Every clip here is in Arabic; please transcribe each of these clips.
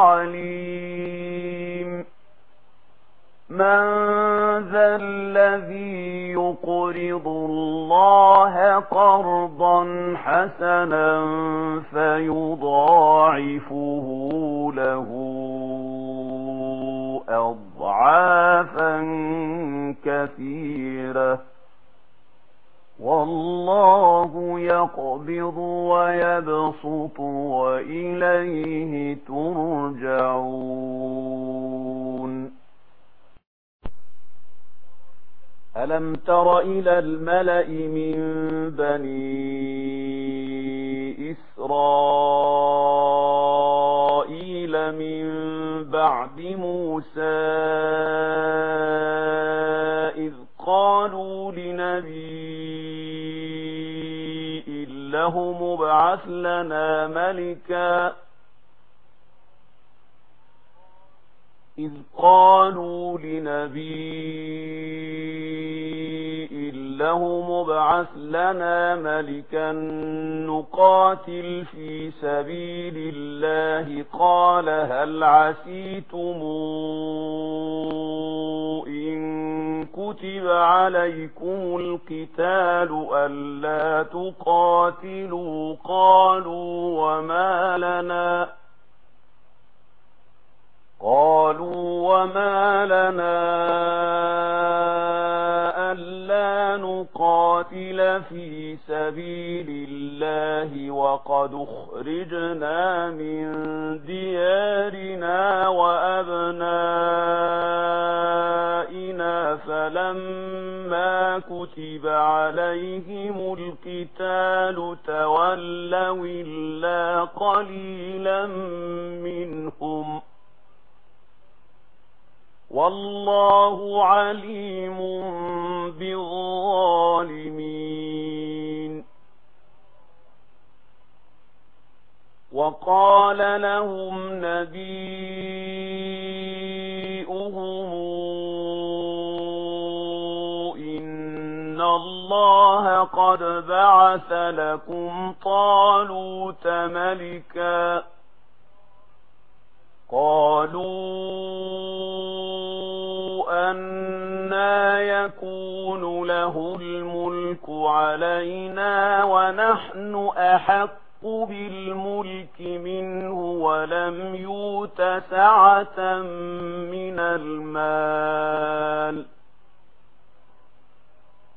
عليم من ذا الذي يقرض الله قرضا حسنا فيضاعفه له أضعافا كثيرة. والله يقبض ويبسط وإليه ترجعون. ألم تر إلى الملأ من بني إسرائيل من بعد موسى لهم ابعث لنا ملكا إذ قالوا لنبي لهم ابعث لنا ملكا نقاتل في سبيل الله قال هل عسيتمون كتب عليكم القتال ألا تقاتلوا قالوا وما لنا قالوا وما لنا ألا نقاتل في سبيل الله وقد اخرجنا من ديارنا وأبنائنا كتب عليهم القتال تولوا إلا قليلا منهم والله عليم بالظالمين. وقال لهم نبيه إن الله قد بعث لكم طالوت ملكا قالوا أنا يكون له الملك علينا ونحن أحق بالملك منه ولم يوت سعة من المال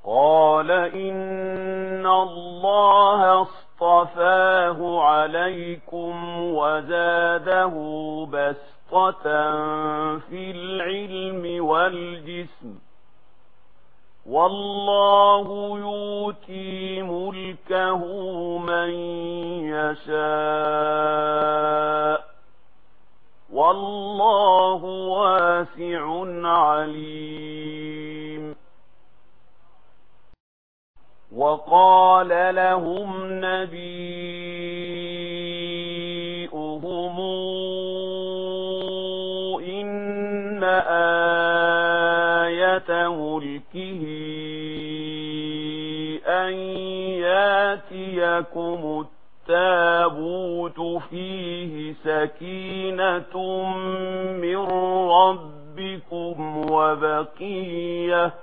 قال إن الله اصطفاه عليكم وزاده بسطة في العلم والجسم والله يوتي ملكه من يشاء والله واسع عليم وقال لهم نبيئهم إن آية ملكه أن ياتيكم التابوت فيه سكينة من ربكم وبقية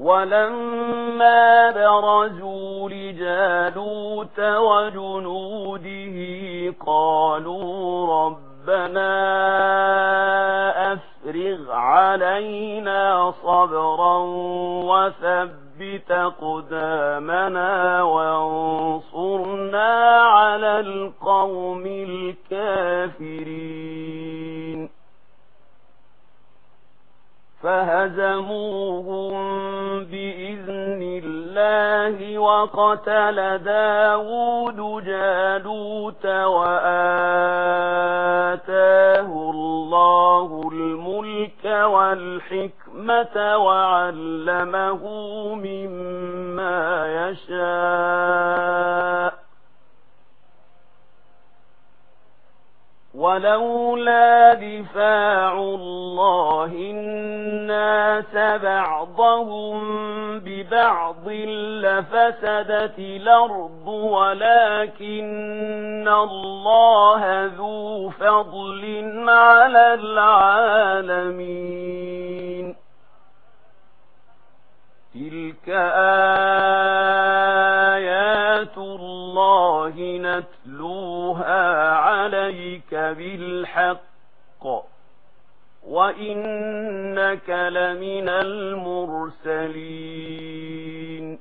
ولما برزوا لجالوت وجنوده قالوا ربنا أفرغ علينا صبرا وثبت قَدَمَنَا وانصرنا على القوم الكافرين فهزموهم الله وقتل دَاوُودُ جالوت وآتاه الله الملك والحكمة وعلمه مما يشاء. ولولا دفاع الله الناس بعضهم ببعض لفسدت الأرض ولكن الله ذو فضل على العالمين. تلك آيات الله نتلو بالحق وإنك لمن المرسلين